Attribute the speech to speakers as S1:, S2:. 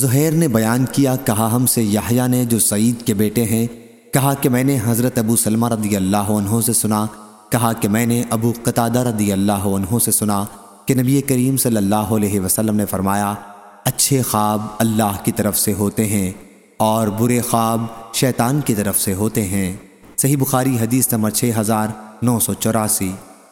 S1: زہیر نے بیان کیا، کہا ہم سے یحییٰ نے جو سعید کے بیٹے ہیں، کہا کہ میں نے حضرت ابو سلمہ رضی اللہ عنہ سے سنا، کہا کہ میں نے ابو قطادہ رضی اللہ عنہ سے سنا کہ نبی کریم صلی اللہ علیہ وسلم نے فرمایا، اچھے خواب اللہ کی طرف سے ہوتے ہیں اور برے خواب شیطان کی طرف سے ہوتے ہیں۔ صحیح بخاری حدیث نمبر 6984